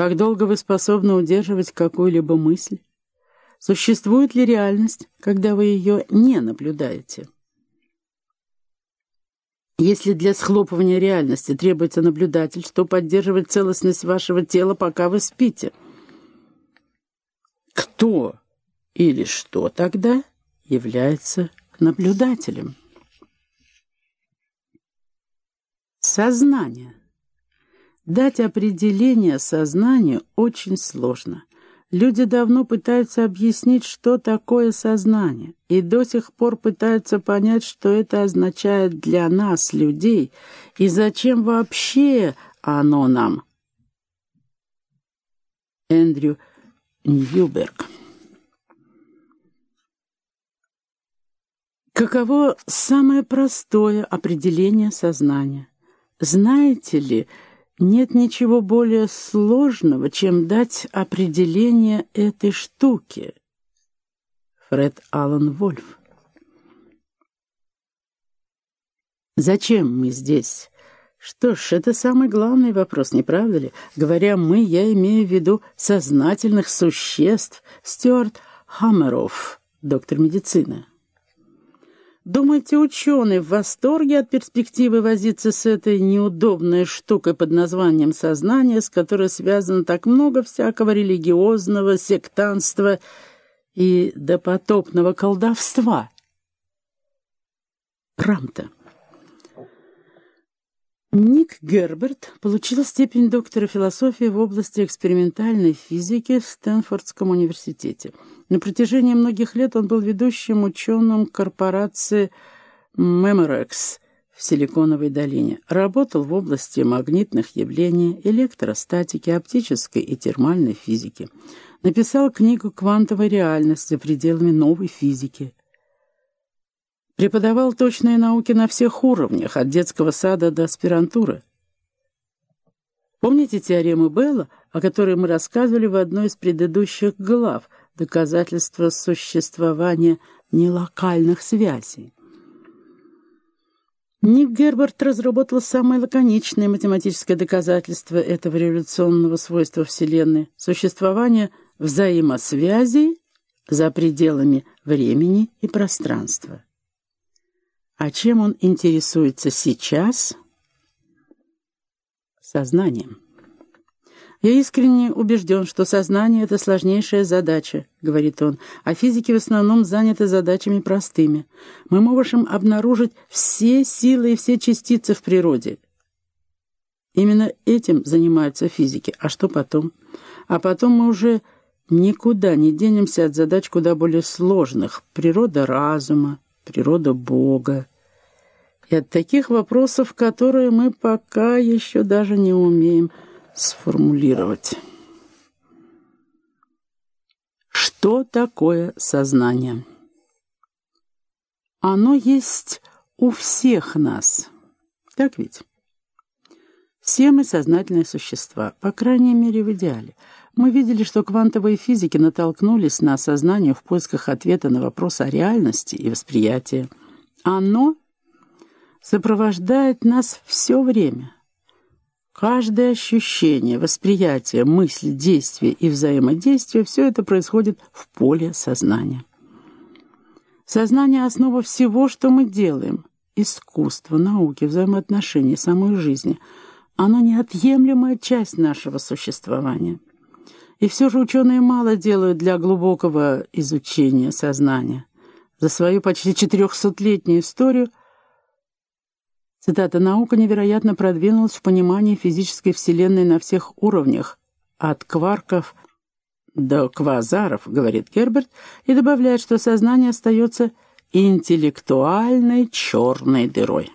Как долго вы способны удерживать какую-либо мысль? Существует ли реальность, когда вы ее не наблюдаете? Если для схлопывания реальности требуется наблюдатель, что поддерживает целостность вашего тела, пока вы спите? Кто или что тогда является наблюдателем? Сознание. Дать определение сознанию очень сложно. Люди давно пытаются объяснить, что такое сознание, и до сих пор пытаются понять, что это означает для нас, людей, и зачем вообще оно нам. Эндрю Ньюберг Каково самое простое определение сознания? Знаете ли, нет ничего более сложного, чем дать определение этой штуке. Фред Аллен Вольф Зачем мы здесь? Что ж, это самый главный вопрос, не правда ли? Говоря «мы», я имею в виду сознательных существ. Стюарт Хаммеров, доктор медицины. Думаете, ученые в восторге от перспективы возиться с этой неудобной штукой под названием сознание, с которой связано так много всякого религиозного, сектанства и допотопного колдовства? Рамта. Ник Герберт получил степень доктора философии в области экспериментальной физики в Стэнфордском университете. На протяжении многих лет он был ведущим ученым корпорации Memorex в Силиконовой долине. Работал в области магнитных явлений, электростатики, оптической и термальной физики. Написал книгу «Квантовая реальность за пределами новой физики», Преподавал точные науки на всех уровнях, от детского сада до аспирантуры. Помните теорему Белла, о которой мы рассказывали в одной из предыдущих глав «Доказательство существования нелокальных связей»? Ник Герберт разработал самое лаконичное математическое доказательство этого революционного свойства Вселенной — существование взаимосвязей за пределами времени и пространства. А чем он интересуется сейчас? Сознанием. «Я искренне убежден, что сознание — это сложнейшая задача», — говорит он, «а физики в основном заняты задачами простыми. Мы можем обнаружить все силы и все частицы в природе. Именно этим занимаются физики. А что потом? А потом мы уже никуда не денемся от задач куда более сложных. Природа разума, природа Бога, и от таких вопросов, которые мы пока еще даже не умеем сформулировать. Что такое сознание? Оно есть у всех нас. Так ведь? Все мы сознательные существа, по крайней мере, в идеале. Мы видели, что квантовые физики натолкнулись на сознание в поисках ответа на вопрос о реальности и восприятии. Оно сопровождает нас все время. Каждое ощущение, восприятие, мысль, действие и взаимодействие – все это происходит в поле сознания. Сознание – основа всего, что мы делаем. Искусство, науки, взаимоотношения, самой жизни. Оно неотъемлемая часть нашего существования. И все же ученые мало делают для глубокого изучения сознания. За свою почти четырехсотлетнюю историю – Цитата «Наука невероятно продвинулась в понимании физической Вселенной на всех уровнях, от кварков до квазаров», — говорит Герберт, и добавляет, что сознание остается интеллектуальной черной дырой.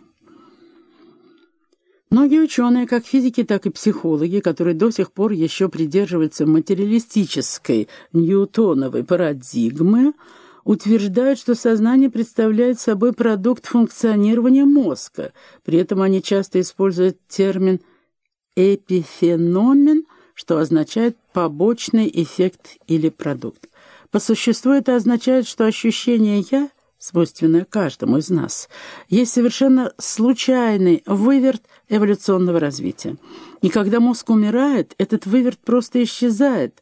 Многие ученые, как физики, так и психологи, которые до сих пор еще придерживаются материалистической ньютоновой парадигмы, утверждают, что сознание представляет собой продукт функционирования мозга. При этом они часто используют термин «эпифеномен», что означает «побочный эффект или продукт». По существу это означает, что ощущение «я», свойственное каждому из нас, есть совершенно случайный выверт эволюционного развития. И когда мозг умирает, этот выверт просто исчезает,